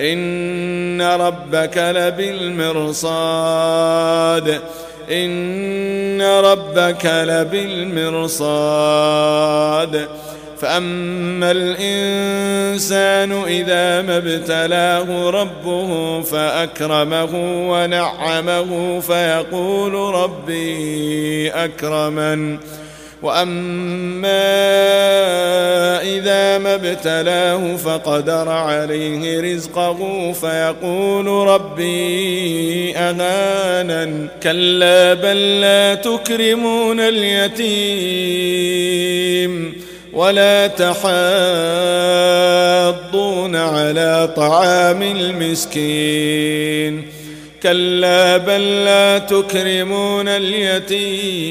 ان ربك لبالمرصاد ان ربك لبالمرصاد فاما الانسان اذا ما ابتلاه ربه فاكرمه ونعمه فيقول ربي اكرمن وأما إذا ما ابتلاه فقدر عليه رزقه فيقول ربي أَهَانَنِ كلا بل لا تكرمون اليتيم ولا تحاضون على طعام المسكين كلا بل لا تكرمون اليتيم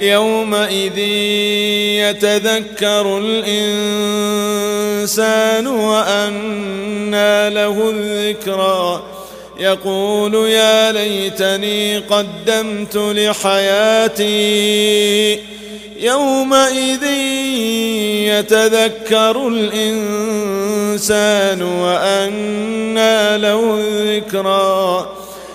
يومئذ يتذكر الإنسان وأنى له الذكرى. يقول يا ليتني قدمت لحياتي يومئذ يتذكر الإنسان وأنى له الذكرى.